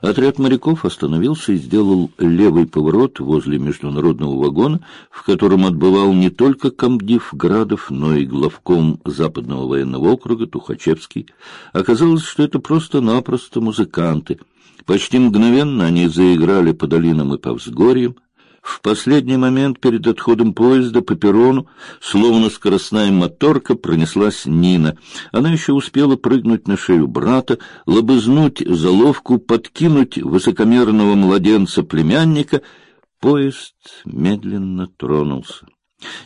Отряд моряков остановился и сделал левый поворот возле международного вагона, в котором отбывал не только комдив Градов, но и главком Западного военного округа Тухачевский. Оказалось, что это просто-напросто музыканты. Почти мгновенно они заиграли по долинам и по взгорьям. В последний момент перед отходом поезда по перрону, словно скоростная моторка, пронеслась Нина. Она еще успела прыгнуть на шею брата, лобызнуть заловку, подкинуть высокомерного младенца племянника. Поезд медленно тронулся.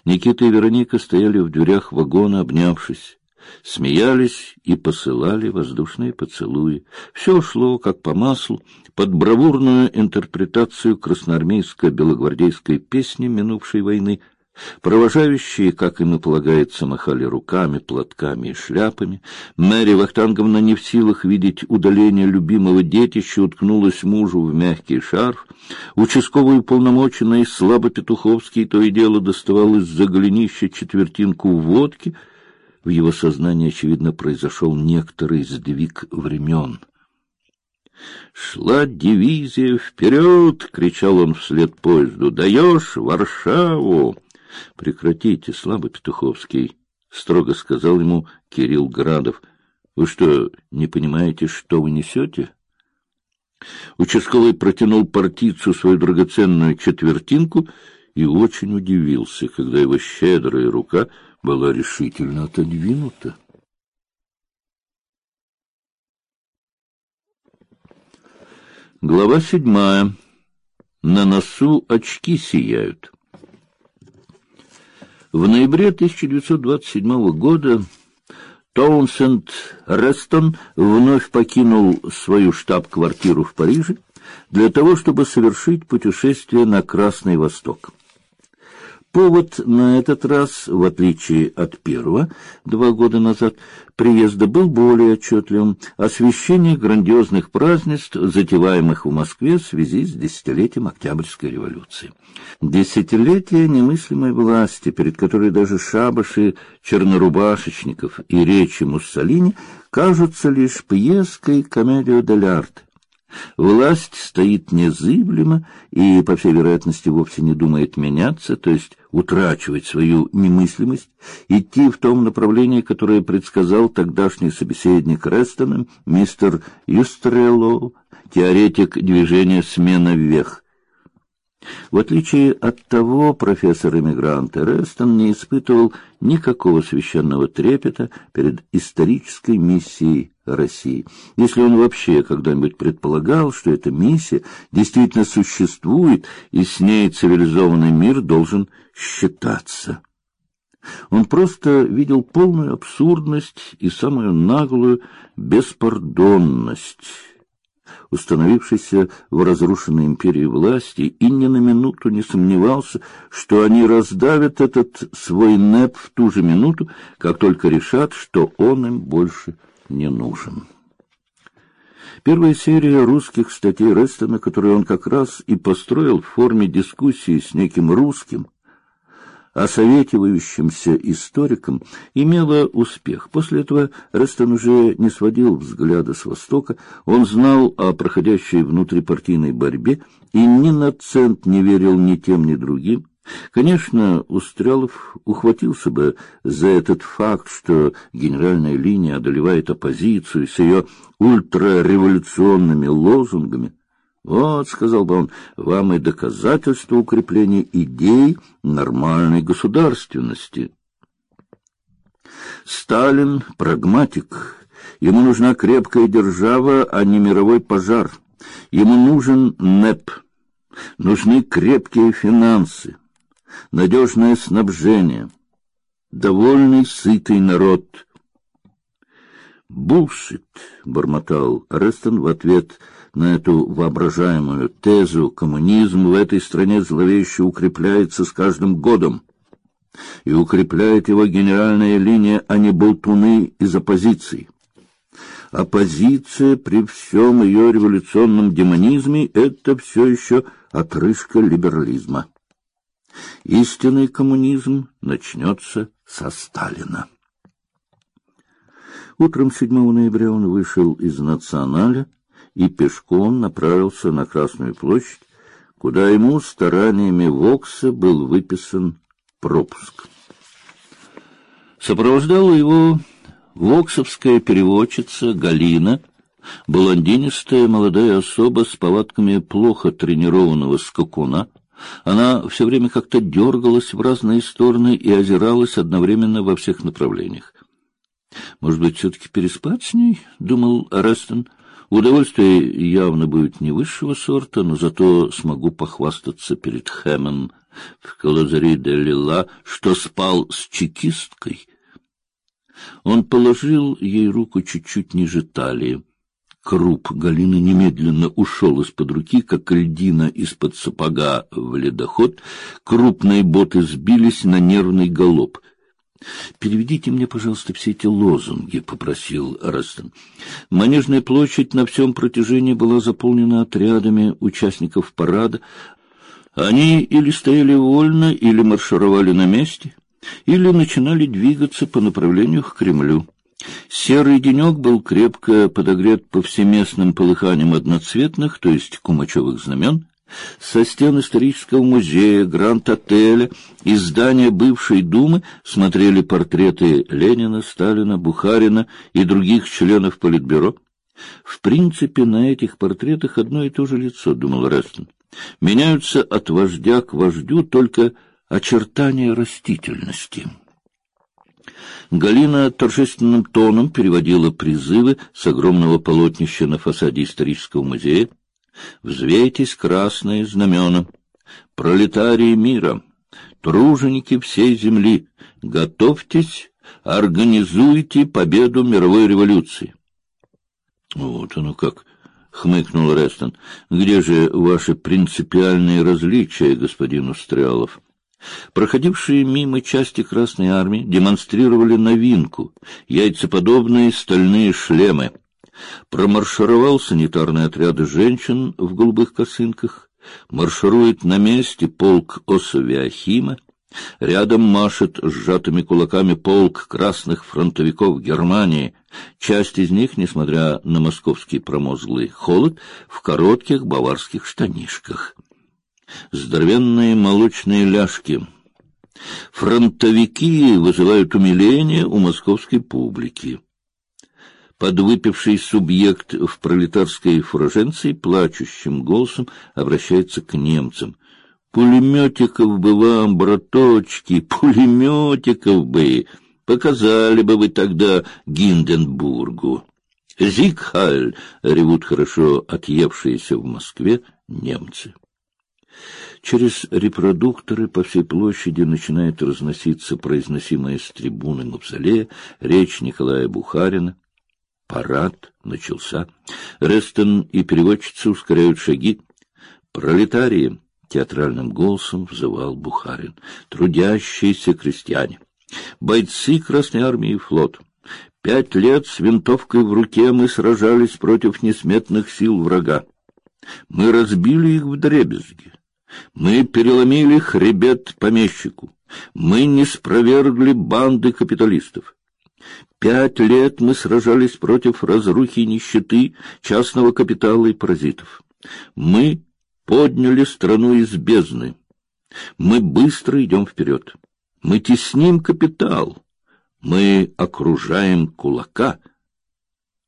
Никита и Вероника стояли в дверях вагона, обнявшись смеялись и посылали воздушные поцелуи. Все шло как по маслу, под бравурную интерпретацию красноармейско-белогвардейской песни минувшей войны. Провожающие, как им и полагается, махали руками, платками и шляпами. Мэри Вахтанговна не в силах видеть удаление любимого детища, уткнулась мужу в мягкий шарф. Участковый уполномоченный Слабо Петуховский то и дело доставал из-за голенища четвертинку водки — в его сознании, очевидно, произошел некоторый сдвиг времен. «Шла дивизия вперед!» — кричал он вслед поезду. «Даешь Варшаву!» «Прекратите, слабо Петуховский!» — строго сказал ему Кирилл Градов. «Вы что, не понимаете, что вы несете?» Участковый протянул партийцу свою драгоценную четвертинку и очень удивился, когда его щедрая рука была решительно отодвинута. Глава седьмая. На носу очки сияют. В ноябре 1927 года Тоунсенд Рестон вновь покинул свою штаб-квартиру в Париже для того, чтобы совершить путешествие на Красный Восток. Повод на этот раз, в отличие от первого, два года назад, приезда был более отчетливым — освещение грандиозных празднеств, затеваемых в Москве в связи с десятилетием Октябрьской революции. Десятилетие немыслимой власти, перед которой даже шабаши чернорубашечников и речи Муссолини кажутся лишь пьеской комедию дель арт. Власть стоит незыблемо и, по всей вероятности, вовсе не думает меняться, то есть утрачивать свою немыслимость, идти в том направлении, которое предсказал тогдашний собеседник Рестона, мистер Юстрелло, теоретик движения «Смена вверх». В отличие от того профессора-эмигранта, Рестон не испытывал никакого священного трепета перед исторической миссией России. Если он вообще когда-нибудь предполагал, что эта миссия действительно существует, и с ней цивилизованный мир должен считаться. Он просто видел полную абсурдность и самую наглую беспардонность установившейся в разрушенной империи власти, и ни на минуту не сомневался, что они раздавят этот свой НЭП в ту же минуту, как только решат, что он им больше не нужен. Первая серия русских статей Рестона, которую он как раз и построил в форме дискуссии с неким русским, осоветивающимся историком, имела успех. После этого Рестон уже не сводил взгляда с Востока, он знал о проходящей внутрипартийной борьбе и ни на цент не верил ни тем, ни другим. Конечно, Устрялов ухватился бы за этот факт, что генеральная линия одолевает оппозицию с ее ультрареволюционными лозунгами, вот, сказал бы он, вам и доказательство укрепления идей нормальной государственности. Сталин прагматик. Ему нужна крепкая держава, а не мировой пожар. Ему нужен НЭП. Нужны крепкие финансы, надежное снабжение, довольный, сытый народ. Булшит, бормотал Рестон в ответ на эту воображаемую тезу коммунизм в этой стране зловеще укрепляется с каждым годом. И укрепляет его генеральная линия, а не болтуны из оппозиции. Оппозиция при всем ее революционном демонизме — это все еще отрыжка либерализма. Истинный коммунизм начнется со Сталина. Утром 7 ноября он вышел из националя и пешком направился на Красную площадь, куда ему стараниями Вокса был выписан пропуск. Сопровождала его воксовская переводчица Галина, блондинистая молодая особа с повадками плохо тренированного скакуна. Она все время как-то дергалась в разные стороны и озиралась одновременно во всех направлениях. Может быть, все-таки переспать с ней, думал Рестон. Удовольствие явно будет не высшего сорта, но зато смогу похвастаться перед Хэмом в Калазари де Лила, что спал с чекисткой. Он положил ей руку чуть-чуть ниже талии. Круп Галины немедленно ушел из-под руки, как льдина из-под сапога в ледоход. Крупные боты сбились на нервный галоп — Переведите мне, пожалуйста, все эти лозунги, попросил Рестон. Манежная площадь на всем протяжении была заполнена отрядами участников парада. Они или стояли вольно, или маршировали на месте, или начинали двигаться по направлению к Кремлю. Серый денек был крепко подогрет повсеместным полыханием одноцветных, то есть кумачевых знамен. Со стен исторического музея, Гранд-отеля и здания бывшей Думы смотрели портреты Ленина, Сталина, Бухарина и других членов Политбюро. В принципе, на этих портретах одно и то же лицо, думал Рестон. Меняются от вождя к вождю только очертания растительности. Галина торжественным тоном переводила призывы с огромного полотнища на фасаде исторического музея. Взвейтесь красные знамена, пролетарии мира, труженики всей земли, готовьтесь, организуйте победу мировой революции. Вот оно как, хмыкнул Рестон. Где же ваши принципиальные различия, господин Устрялов? Проходившие мимо части Красной армии демонстрировали новинку яйцеподобные стальные шлемы. Промаршировал санитарный отряд женщин в голубых косынках, марширует на месте полк Осавиахима, рядом машет сжатыми кулаками полк красных фронтовиков Германии. Часть из них, несмотря на московский промозглый холод, в коротких баварских штанишках. Здоровенные молочные ляжки. Фронтовики вызывают умиление у московской публики подвыпивший субъект в пролетарской фураженции плачущим голосом обращается к немцам. Пулеметиков бы вам, браточки, пулеметиков бы! Показали бы вы тогда Гинденбургу. Зигхаль! ревут хорошо отъевшиеся в Москве немцы. Через репродукторы по всей площади начинает разноситься произносимая с трибуны мавзолея речь Николая Бухарина, Парад начался. Рестон и переводчица ускоряют шаги. Пролетарии театральным голосом взывал Бухарин. Трудящиеся крестьяне, бойцы Красной армии и флот. Пять лет с винтовкой в руке мы сражались против несметных сил врага. Мы разбили их в дребезги. Мы переломили хребет помещику. Мы не спровергли банды капиталистов. Пять лет мы сражались против разрухи и нищеты, частного капитала и паразитов. Мы подняли страну из бездны. Мы быстро идем вперед. Мы тесним капитал. Мы окружаем кулака —